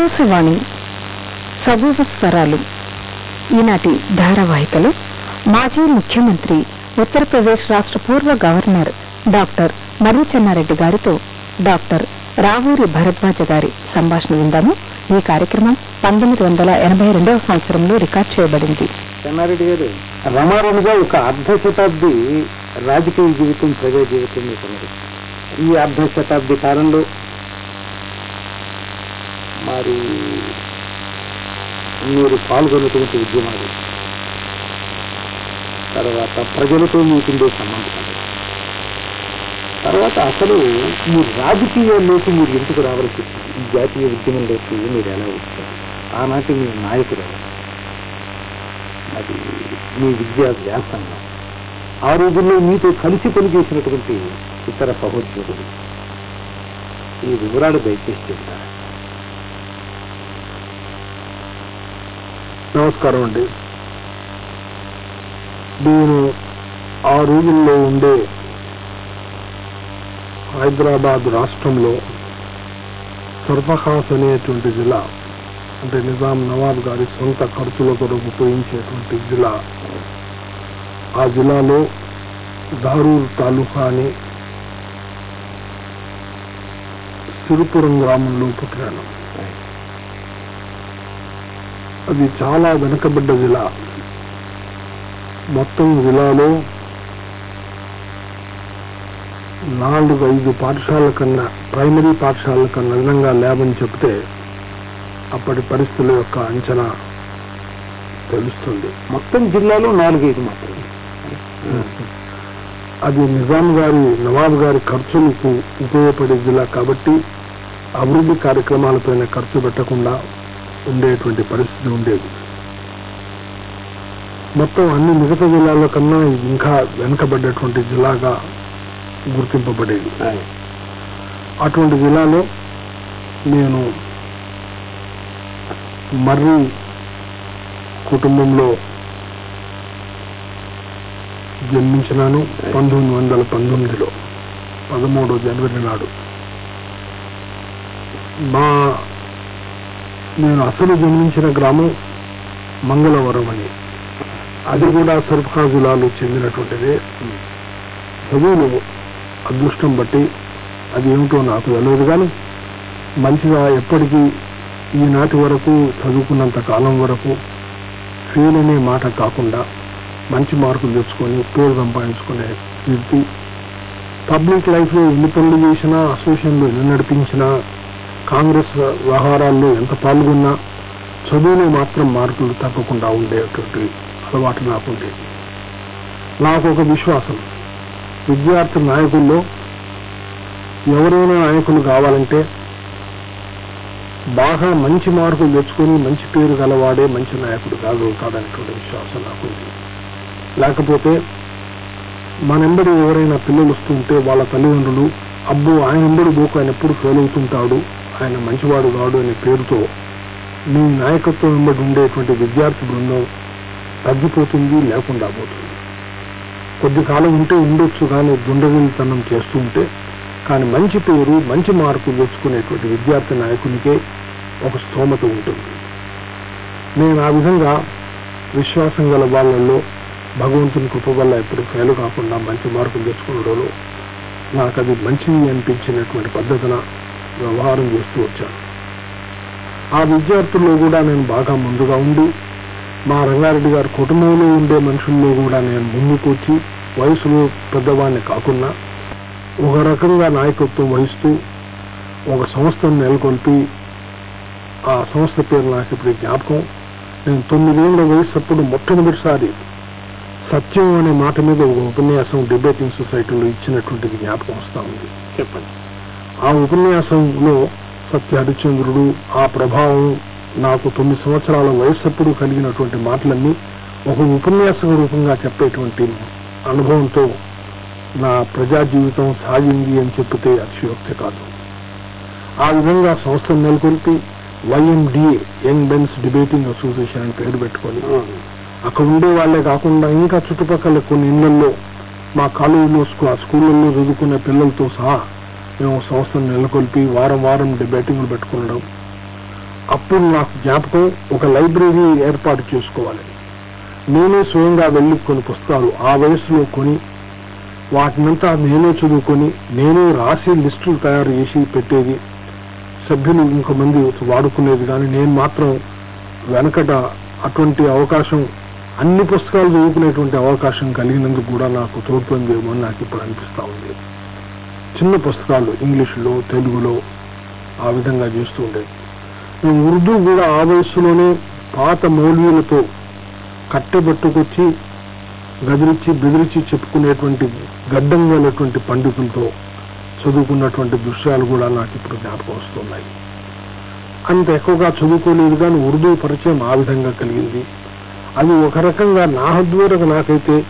ఆకాశవాణి సబూజ స్వరాలు. ఈనాటి ధారావాహికలు మాజీ ముఖ్యమంత్రి ఉత్తరప్రదేశ్ రాష్ట్ర పూర్వ గవర్నర్ డాక్టర్ మర్రిచెన్నారెడ్డి గారితో డాక్టర్ రావూరి భరద్వాజ గారి సంభాషణ విందాము. ఈ కార్యక్రమం పంతొమ్మిది వందల ఎనభై రెండవ సంవత్సరంలో రికార్డ్ చేయబడింది. చెన్నారెడ్డి గారు ఒక అర్ధ శతాబ్ది రాజకీయ జీవితం ప్రజా జీవితం ఈ అర్ధ శతాబ్ది కాలంలో మరి మీరు పాల్గొన్నటువంటి ఉద్యమాలు. తర్వాత ప్రజలతో మీకుండే సంబంధం తర్వాత అసలు మీ రాజకీయాల్లోకి మీరు ఎందుకు రావాల్సి వచ్చింది? ఈ జాతీయ ఉద్యమంలోకి మీరు ఎలా వచ్చారు? ఆనాటి మీ నాయకుడు అది మీ విద్యా వ్యాసంగా. ఆ రోజుల్లో మీతో కలిసి పనిచేసినటువంటి ఇతర సహోద్యోగులు. ఈ వివరాలు దయచేసి చెప్తారా? నమస్కారం అండి. నేను ఆ రోజుల్లో ఉండే హైదరాబాద్ రాష్ట్రంలో సర్ఫఖాస్ అనేటువంటి జిల్లా అంటే నిజాం నవాబ్ గారి సొంత ఖర్చులతో ఉపయోగించేటువంటి జిల్లా. ఆ జిల్లాలో దారూర్ తాలూకా అని సిరుపురం గ్రామంలో పుట్టాను. అది చాలా వెనుకబడ్డ జిల్లా మొత్తం జిల్లాలో నాలుగు ఐదు పాఠశాలల కన్నా ప్రైమరీ పాఠశాలల కన్నా అదనంగా లేవని చెప్తే అప్పటి పరిస్థితుల యొక్క అంచనా తెలుస్తుంది. మొత్తం జిల్లాలో నాలుగైదు మాత్రమే. అది నిజాం గారి నవాబ్ గారి ఖర్చులకు ఉపయోగపడే జిల్లా కాబట్టి అభివృద్ధి కార్యక్రమాలపైన ఖర్చు పెట్టకుండా ఉండేటువంటి పరిస్థితి ఉండేది. మొత్తం అన్ని మిగతా జిల్లాల కన్నా ఇంకా వెనుకబడ్డటువంటి జిల్లాగా గుర్తింపబడేది. అటువంటి జిల్లాలో నేను మర్రి కుటుంబంలో జన్మించినాను పంతొమ్మిది వందల పంతొమ్మిదిలో పదమూడు జనవరి నాడు. మా నేను అసలు జన్మించిన గ్రామం మంగళవరం అని. అది కూడా సర్ఫకా జిల్లాలో చెందినటువంటిదే. చదువులు అదృష్టం బట్టి అది ఏమిటో నాకు తెలియదు కానీ మంచిగా ఎప్పటికీ ఈనాటి వరకు చదువుకున్నంత కాలం వరకు ఫెయిల్ అనే మాట కాకుండా మంచి మార్కులు తెచ్చుకొని పేరు సంపాదించుకునే కీర్తి పబ్లిక్ లైఫ్లో ఎన్ని పనులు చేసినా అసోసియేషన్లో ఎన్ని నడిపించినా కాంగ్రెస్ వ్యవహారాల్లో ఎంత పాల్గొన్నా చదువులో మాత్రం మార్కులు తప్పకుండా ఉండేటువంటి అలవాటు నాకు ఉండేది నాకు ఒక విశ్వాసం. విద్యార్థి నాయకుల్లో ఎవరైనా నాయకులు కావాలంటే బాగా మంచి మార్కులు తెచ్చుకొని మంచి పేరు గలవాడే మంచి నాయకుడు కాదు కాదనేటువంటి విశ్వాసం నాకు ఉంది. లేకపోతే మనెంబడి ఎవరైనా పిల్లలు వస్తుంటే వాళ్ళ తల్లిదండ్రులు అబ్బో ఆయన ఎంబడి బోకు ఆయన ఎప్పుడు ఫెయిల్ అవుతుంటాడు ఆయన మంచివాడు కాడు అనే పేరుతో మీ నాయకత్వం వెంబడి ఉండేటువంటి విద్యార్థి బృందం తగ్గిపోతుంది లేకుండా పోతుంది. కొద్ది కాలం ఉంటే ఉండొచ్చు కానీ దుండగిలితనం చేస్తూ ఉంటే కానీ మంచి పేరు మంచి మార్కులు తెచ్చుకునేటువంటి విద్యార్థి నాయకునికే ఒక స్తోమత ఉంటుంది. నేను ఆ విధంగా విశ్వాసం గల వాళ్ళల్లో భగవంతుని కృప వల్ల ఎప్పుడు ఫెయిల్ కాకుండా మంచి మార్కులు తెచ్చుకునడంలో నాకు అది మంచిది అనిపించినటువంటి పద్ధతిన వ్యవహారం చేస్తూ వచ్చాను. ఆ విద్యార్థుల్లో కూడా నేను బాగా ముందుగా ఉండి మా రంగారెడ్డి గారి కుటుంబంలో ఉండే మనుషుల్లో కూడా నేను ముందుకు వచ్చి వయసులో పెద్దవాడిని కాకుండా ఒక రకంగా నాయకత్వం వహిస్తూ ఒక సంస్థను నెలకొల్పి ఆ సంస్థ పేరు నాకు ఇప్పుడు జ్ఞాపకం. నేను తొమ్మిదేళ్ళ వయసు అప్పుడు మొట్టమొదటిసారి సత్యం అనే మాట మీద ఒక ఉపన్యాసం డిబేటింగ్ సొసైటీలో ఇచ్చినటువంటిది జ్ఞాపకం వస్తూ ఉంది. చెప్పండి. ఆ ఉపన్యాసంలో సత్య హరిశ్చంద్రుడు ఆ ప్రభావం నాకు తొమ్మిది సంవత్సరాల వయస్సప్పుడు కలిగినటువంటి మాటలన్నీ ఒక ఉపన్యాసక రూపంగా చెప్పేటువంటి అనుభవంతో నా ప్రజా జీవితం సాగింది అని చెప్పితే అతిశయోక్తి కాదు. ఆ విధంగా సంస్థను నెలకొల్పి YMDA young men's debating association అని పేరు పెట్టుకొని అక్కడ ఉండే వాళ్ళే కాకుండా ఇంకా చుట్టుపక్కల కొన్ని ఇళ్ళలో మా కాలేజీలో స్కూ- స్కూళ్ళల్లో చదువుకునే పిల్లలతో సహా మేము సంస్థను నెలకొల్పి వారం వారం డిబేటింగ్లు పెట్టుకుండడం అప్పుడు నాకు జ్ఞాపకం ఒక లైబ్రరీ ఏర్పాటు చేసుకోవాలి. నేనే స్వయంగా వెళ్ళి కొన్ని పుస్తకాలు ఆ వయసులో కొని వాటినంతా నేనే చదువుకొని నేనే రాసి లిస్టులు తయారు చేసి పెట్టేది. సభ్యులు ఇంకొంతమంది వాడుకునేది కానీ నేను మాత్రం వెనకట అటువంటి అవకాశం అన్ని పుస్తకాలు చదువుకునేటువంటి అవకాశం కలిగినందుకు కూడా నాకు తోడ్పడిందేమో నాకు ఇప్పుడు అనిపిస్తూ ఉంది. చిన్న పుస్తకాలు ఇంగ్లీషులో తెలుగులో ఆ విధంగా చేస్తూ ఉండేది. మేము ఉర్దూ కూడా ఆ వయస్సులోనే పాత మౌల్యులతో కట్టెబట్టుకొచ్చి గదిరించి బెదిరించి చెప్పుకునేటువంటి గడ్డం గలటువంటి పండితులతో చదువుకున్నటువంటి దృశ్యాలు కూడా నాకు ఇప్పుడు జ్ఞాపకం వస్తున్నాయి. అంత ఎక్కువగా చదువుకోలేదు కానీ ఉర్దూ పరిచయం ఆ విధంగా కలిగింది. అది ఒక రకంగా నా హద్దువరకు నాకైతే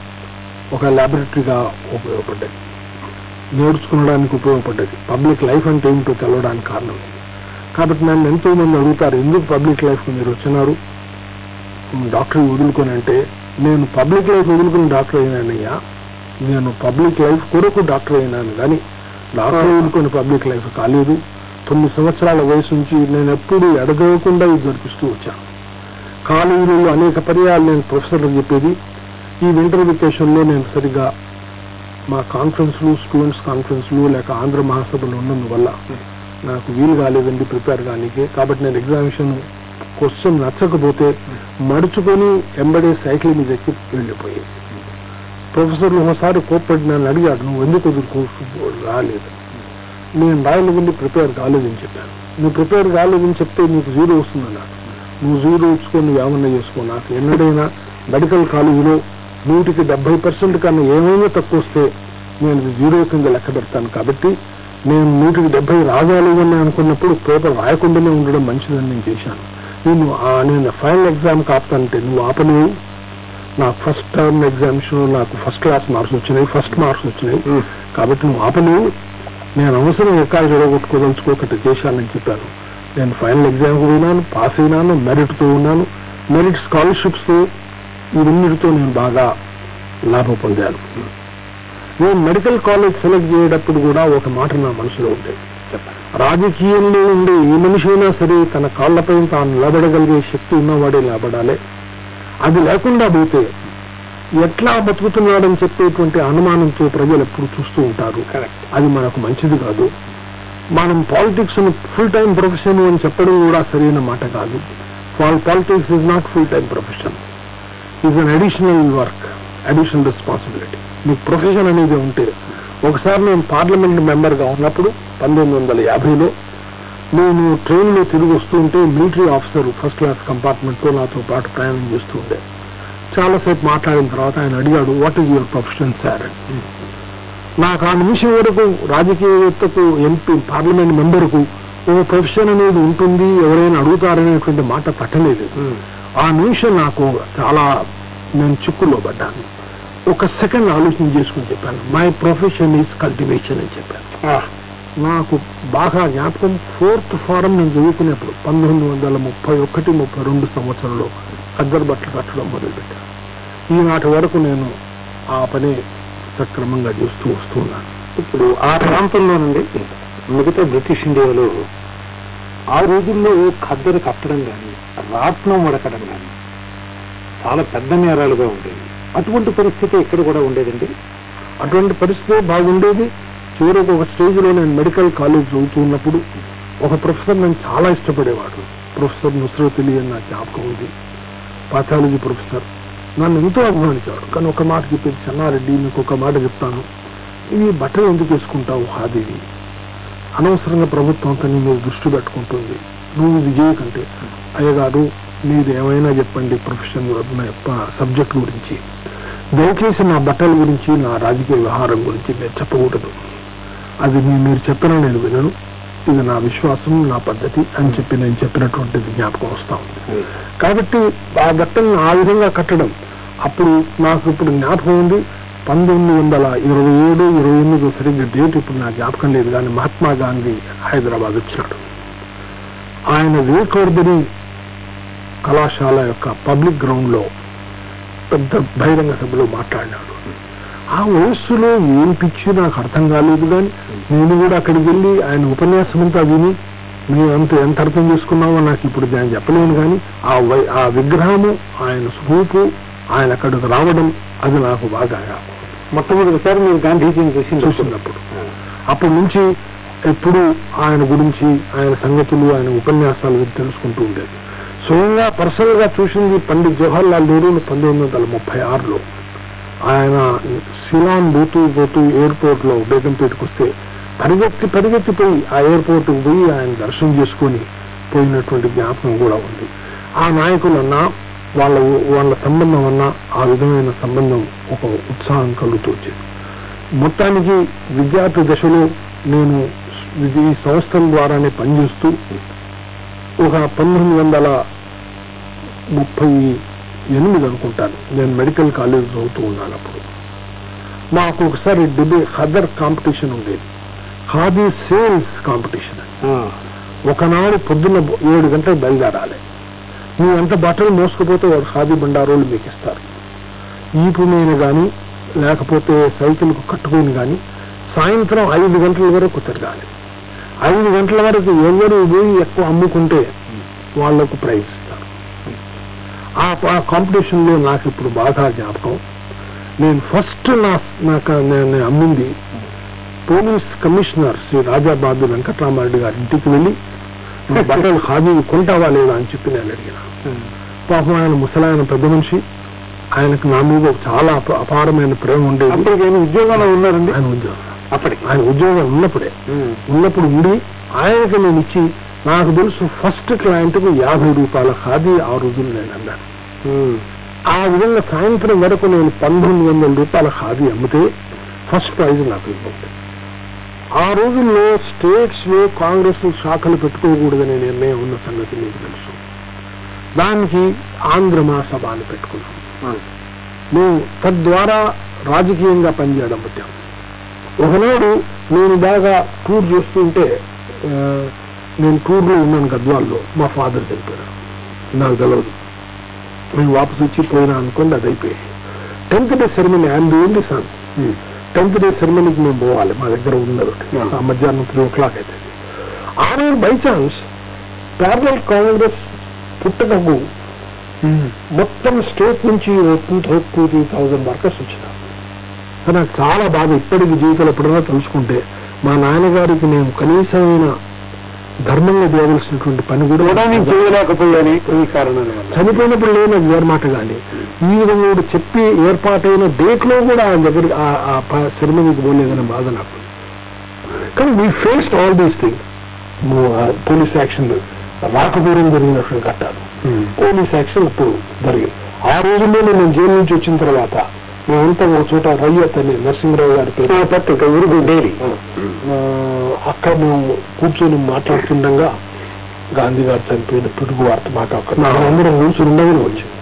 ఒక ల్యాబొరేటరీగా ఉపయోగపడ్డది. నేర్చుకోవడానికి ఉపయోగపడ్డది. పబ్లిక్ లైఫ్ అంటే ఏమిటో తెలవడానికి కారణం. కాబట్టి నన్ను ఎంతో మంది అడుగుతారు ఎందుకు పబ్లిక్ లైఫ్ మీరు వచ్చినారు? డాక్టర్ వదులుకొని అంటే నేను పబ్లిక్ లైఫ్ వదులుకుని డాక్టర్ అయినానయ్యా. నేను పబ్లిక్ లైఫ్ కొరకు డాక్టర్ అయినాను. కానీ డాక్టర్ వదులుకొని పబ్లిక్ లైఫ్ కాలేదు. తొమ్మిది సంవత్సరాల వయసు నుంచి నేను ఎప్పుడూ ఎడగకుండా ఇది జరిపిస్తూ వచ్చాను కాలేజీలలో అనేక పర్యాలు నేను ప్రొఫెసర్లకు చెప్పేది. ఈ వింటర్ వెకేషన్లో నేను సరిగా మా కాన్ఫరెన్స్లు స్టూడెంట్స్ కాన్ఫరెన్స్లు లేక ఆంధ్ర మహాసభలు ఉన్నందువల్ల నాకు వీలు కాలేదండి ప్రిపేర్ కానీకి. కాబట్టి నేను ఎగ్జామినేషన్ క్వశ్చన్ నచ్చకపోతే మడుచుకొని ఎంబడే సైకిల్ మీద ఎక్కి వెళ్ళిపోయి ప్రొఫెసర్లు ఒకసారి కోప్పటి నన్ను అడిగాడు నువ్వు ఎందుకు ఎదుర్కో రాలేదు. నేను రాయలేదండి ప్రిపేర్ కాలేదని చెప్పాను. నువ్వు ప్రిపేర్ కాలేదని చెప్తే నీకు జీరో వస్తుందన్నాడు నువ్వు జీరో ఇచ్చుకొని నువ్వు ఏమన్నా చేసుకో నాకు ఎన్నడైనా మెడికల్ కాలేజీలో నూటికి డెబ్బై పర్సెంట్ కన్నా ఏమైనా తక్కువ వస్తే నేను జీరో కింద లెక్క పెడతాను. కాబట్టి నేను నూటికి డెబ్బై రాగాలి అని అనుకున్నప్పుడు పేపర్ రాయకుండానే ఉండడం మంచిదని నేను చేశాను. నేను ఆ- నేను ఫైనల్ ఎగ్జామ్ కాపుతానంటే నువ్వు ఆపలేవు. నాకు ఫస్ట్ టర్మ్ ఎగ్జామినేషన్ నాకు ఫస్ట్ క్లాస్ మార్క్స్ వచ్చినాయి ఫస్ట్ మార్క్స్ వచ్చినాయి. కాబట్టి నువ్వు ఆపలేవు. నేను అవసరం ఎక్కడ జరగొట్టుకోదలుచుకోకటి చేశానని చెప్పాను. నేను ఫైనల్ ఎగ్జామ్కి పోయినాను పాస్ అయినాను మెరిట్తో ఉన్నాను. మెరిట్ స్కాలర్షిప్స్ ఇవన్నిటితో నేను బాగా లాభం పొందాను. నేను మెడికల్ కాలేజ్ సెలెక్ట్ చేయడప్పుడు కూడా ఒక మాట నా మనసులో ఉండేది రాజకీయంలో ఉండే ఏ మనిషి అయినా సరే తన కాళ్ళపై తాను నిలబడగలిగే శక్తి ఉన్నవాడే నిలబడాలి. అది లేకుండా పోతే ఎట్లా బతుకుతున్నాడని చెప్పేటువంటి అనుమానంతో ప్రజలు ఎప్పుడు చూస్తూ ఉంటారు. అది మనకు మంచిది కాదు. మనం పాలిటిక్స్ ఫుల్ టైం ప్రొఫెషన్ అని చెప్పడం కూడా సరైన మాట కాదు. Politics is not full time profession is an additional work additional responsibility మీకు ప్రొఫెషన్ అనేది ఉంటే ఒకసారి నేను పార్లమెంట్ మెంబర్గా ఉన్నప్పుడు పంతొమ్మిది వందల యాభైలో నేను ట్రైన్లో తిరిగి వస్తుంటే మిలిటరీ ఆఫీసర్ ఫస్ట్ క్లాస్ కంపార్ట్మెంట్తో నాతో పాటు ప్రయాణం చేస్తూ ఉండే. చాలాసేపు మాట్లాడిన తర్వాత ఆయన అడిగాడు what is your profession sir నాకు ఆ నిమిషం వరకు రాజకీయవేత్తకు ఎంపీ పార్లమెంట్ మెంబర్కు ఓ ప్రొఫెషన్ అనేది ఉంటుంది ఎవరైనా అడుగుతారనేటువంటి మాట తట్టలేదు hmm. ఆ నిమిషం నాకు చాలా నేను చిక్కుల్లో పడ్డాను. ఒక సెకండ్ ఆలోచన చేసుకుని చెప్పాను. మై ప్రొఫెషన్ ఈజ్ కల్టివేషన్ అని చెప్పాను. నాకు బాగా జ్ఞాపకం ఫోర్త్ ఫారం నేను చదువుకునేప్పుడు పంతొమ్మిది వందల ముప్పై ఒకటి ముప్పై రెండు సంవత్సరంలో అద్దరు బట్టలు కట్టడం మొదలుపెట్టాను. ఈనాటి వరకు నేను ఆ పని సక్రమంగా చేస్తూ వస్తున్నాను ఇప్పుడు ఆ ప్రాంతంలో నుండి మిగతా బ్రిటిష్ ఇండియాలో ఆ రోజుల్లో ఖద్దరు కట్టడం కానీ రాట్నం వడకడం కానీ చాలా పెద్ద నేరాలుగా ఉండేవి. అటువంటి పరిస్థితి ఇక్కడ కూడా ఉండేదండి. అటువంటి పరిస్థితి బాగుండేది. చివరికి ఒక స్టేజ్లో నేను మెడికల్ కాలేజ్ చదువుతూ ఉన్నప్పుడు ఒక ప్రొఫెసర్ నేను చాలా ఇష్టపడేవాడు. ప్రొఫెసర్ నుస్రత్ అలీ అని నా జ్ఞాపకం ఉంది. Pathology professor. నన్ను ఎంతో అభిమానించాడు కానీ ఒక మాట చెప్పేది చెన్నారెడ్డి నీకు ఒక మాట చెప్తాను. ఇవి బట్టలు ఎందుకు వేసుకుంటావు హాదేవి అనవసరంగా ప్రభుత్వం నీ మీద దృష్టి పెట్టుకుంటుంది. నువ్వు ఇది చేయకంటే అయ్యగారు మీరు ఏమైనా చెప్పండి ప్రొఫెషన్ సబ్జెక్ట్ గురించి. దయచేసి నా బట్టల గురించి నా రాజకీయ వ్యవహారం గురించి నేను చెప్పకూడదు. అది మీరు చెప్పినా నేను వినను. ఇది నా విశ్వాసం నా పద్ధతి అని చెప్పి నేను చెప్పినటువంటిది జ్ఞాపకం వస్తా ఉంది. కాబట్టి ఆ బట్టలను ఆ విధంగా కట్టడం అప్పుడు నాకు ఇప్పుడు జ్ఞాపకం ఉంది. పంతొమ్మిది వందల ఇరవై ఏడు ఇరవై ఎనిమిది సరిగ్గా డేట్ ఇప్పుడు నాకు జ్ఞాపకం లేదు కానీ మహాత్మా గాంధీ హైదరాబాద్ వచ్చినాడు. ఆయన వివేకవర్ధని కళాశాల యొక్క పబ్లిక్ గ్రౌండ్లో పెద్ద బహిరంగ సభలో మాట్లాడినాడు. ఆ వయస్సులో ఏం పిచ్చి నాకు అర్థం కాలేదు కానీ నేను కూడా అక్కడికి వెళ్ళి ఆయన ఉపన్యాసం అంతా విని మేము ఎంత ఎంత అర్థం చేసుకున్నామో నాకు ఇప్పుడు నేను చెప్పలేను కానీ ఆ వై ఆ విగ్రహము ఆయన స్వరూపు ఆయన అక్కడికి రావడం అది నాకు బాగా. మొట్టమొదటిసారి మీరు గాంధీజీని చూసింది చూసినప్పుడు. అప్పటి నుంచి ఎప్పుడు ఆయన గురించి ఆయన సంగతులు ఆయన ఉపన్యాసాలు తెలుసుకుంటూ ఉండేది. స్వయంగా పర్సనల్గా చూసింది పండిత్ జవహర్లాల్ నెహ్రూను పంతొమ్మిది వందల ముప్పై ఆరులో. ఆయన సిలాన్ పోతూ పోతూ ఎయిర్పోర్ట్లో బేగంపేటకు వస్తే పరిగెత్తి పరిగెత్తిపోయి ఆ ఎయిర్పోర్ట్కు పోయి ఆయన దర్శనం చేసుకొని పోయినటువంటి జ్ఞాపకం కూడా ఉంది. ఆ నాయకులన్నా వాళ్ళ వాళ్ళ సంబంధం అన్నా ఆ విధమైన సంబంధం ఒక ఉత్సాహం కలుగుతూ వచ్చేది మొత్తానికి విద్యార్థి దశలో నేను ఈ సంస్థల ద్వారానే పనిచేస్తూ ఒక పంతొమ్మిది వందల ముప్పై ఎనిమిది అనుకుంటాను. నేను మెడికల్ కాలేజ్ చదువుతూ ఉన్నాను అప్పుడు. మాకు ఒకసారి డిబే హదర్ కాంపిటీషన్ ఉండేది ఖాదీ సేల్స్ కాంపిటీషన్. ఒకనాడు పొద్దున్న ఏడు గంటలకు బయలుదేరాలి. నువ్వు ఎంత బట్టలు మోసుకుపోతే వాడు ఖాదీ బండారోళ్ళు మీకు ఇస్తారు. ఈపు మీద కానీ లేకపోతే సైకిల్కు కట్టుకొని కానీ సాయంత్రం ఐదు గంటల వరకు తిరగాలి. ఐదు గంటల వరకు ఎవరు పోయి ఎక్కువ అమ్ముకుంటే వాళ్ళకు ప్రైజ్ ఇస్తారు. ఆ కాంపిటీషన్లో నాకు ఇప్పుడు బాగా జ్ఞాపకం. నేను ఫస్ట్ నా నాకు నేను అమ్మింది పోలీస్ కమిషనర్ శ్రీ రాజాబాబు వెంకటరామారెడ్డి గారి ఇంటికి వెళ్ళి బట్టలు ఖాదీ కొంటావా లేదా అని చెప్పి నేను అడిగిన. పాపం ఆయన ముసలాయన పెద్ద మనిషి ఆయనకు నా మీద చాలా అప- అపారమైన ప్రేమ ఉండేది. అప్పటికి ఆయన ఉద్యోగంలో ఉన్నారండి? ఆయన ఉద్యోగం. అప్పటికి? ఆయన ఉద్యోగం ఉన్నప్పుడే. ఉన్నప్పుడు ఉండి ఆయనకి నేను ఇచ్చి నాకు తెలుసు ఫస్ట్ క్లయింట్కు యాభై రూపాయల ఖాదీ ఆ రోజులు నేను అన్నాను. ఆ విధంగా సాయంత్రం వరకు నేను పంతొమ్మిది వందల రూపాయల ఖాదీ అమ్మితే ఫస్ట్ ప్రైజ్ నాకు ఇవ్వండి ఆ రోజుల్లో స్టేట్స్లో కాంగ్రెస్ శాఖలు పెట్టుకోకూడదనే నిర్ణయం ఉన్న సంగతి మీకు తెలుసు. దానికి ఆంధ్ర మహాసభ అని పెట్టుకున్నాం. మేము తద్వారా రాజకీయంగా పనిచేయడం పెట్టాం ఒకనాడు నేను బాగా టూర్ చేస్తుంటే ఆ, నేను టూర్లో ఉన్నాను గద్వాల్లో. మా ఫాదర్ చనిపోయారు నాకు తెలియదు నేను వాపసు వచ్చి పోయినా అనుకోండి అది అయిపోయి tenth day ceremony I'm doing tenth day సెరమనీకి మేము పోవాలి. మా దగ్గర ఉన్నది ఆ మధ్యాహ్నం త్రీ ఓ క్లాక్ అయితే. ఆ రోజు బై ఛాన్స్ ప్యారల్ కాంగ్రెస్ పుట్టకకు మొత్తం స్టేట్ నుంచి టూ త్రీ థౌజండ్ వర్కర్స్ వచ్చినారు. నాకు చాలా బాధ. ఇప్పటికి జీవితంలో ఎప్పుడైనా తెలుసుకుంటే మా నాన్నగారికి నేను కనీసమైన ధర్మంగా చేయవలసినటువంటి పని కూడా చేయలేకపోయాని ఈ కారణాల చనిపోయినప్పుడు లేని అది వేరే మాట కానీ ఈ విధంగా కూడా చెప్పి ఏర్పాటైన డేట్లో కూడా ఆయన దగ్గర ఆ సెరమనీకి పోలేదనే బాధ నాకు. కానీ we faced all these thing police action రాకపోవడం జరిగినటువంటి ఘట్టాలు. పోలీస్ యాక్షన్ అప్పుడు జరిగింది. ఆ రోజుల్లో నేను జైలు నుంచి వచ్చిన తర్వాత మేమంతా ఒక చోట రయ్యత్ అని నరసింహరావు గారి పేరు. ఉరుగు డైరీ అక్కడ మేము కూర్చొని మాట్లాడుతుండగా గాంధీ గారు చనిపోయిన పిడుగు వార్త మాకు అక్కడ. అందరం కూర్చొని ఉండగానే వచ్చింది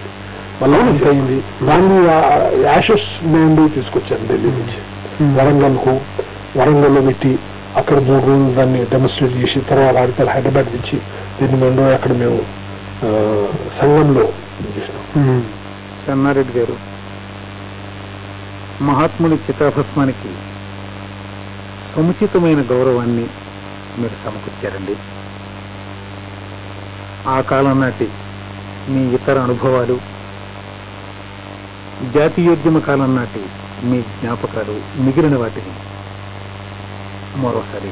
మళ్ళీ అయింది గాంధీ యాషెస్ మేము పోయి తీసుకొచ్చాను ఢిల్లీ నుంచి. వరంగల్కు. వరంగల్లో పెట్టి అక్కడ మూడు రోజులు దాన్ని డెమోన్స్ట్రేట్ చేసి తర్వాత ఆడితే హైదరాబాద్ నుంచి దీన్ని మేము అక్కడ మేము సంఘంలో చేసినాం. చెన్నారెడ్డి గారు. మహాత్ముడి చిత్రభస్మానికి సముచితమైన గౌరవాన్ని మీరు సమకూర్చారండి. ఆ కాలం నాటి మీ ఇతర అనుభవాలు జాతీయోద్యమ కాలం నాటి మీ జ్ఞాపకాలు మిగిలిన వాటిని మరోసారి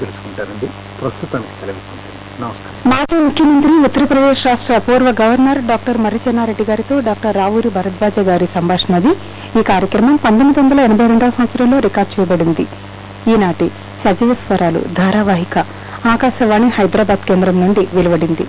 తెలుసుకుంటారండి ప్రస్తుతానికి సెలవిస్తుంటాను నమస్కారం. మాజీ ముఖ్యమంత్రి ఉత్తరప్రదేశ్ రాష్ట్ర పూర్వ గవర్నర్ డాక్టర్ మర్రిచెన్నారెడ్డి గారితో డాక్టర్ రావూరి భరద్వాజ గారి సంభాషణది. ఈ కార్యక్రమం పంతొమ్మిది వందల ఎనభై రెండవ సంవత్సరంలో రికార్డ్ చేయబడింది. ఈనాటి సజీవ స్వరాలు ధారావాహిక ఆకాశవాణి హైదరాబాద్ కేంద్రం నుండి వెలువడింది.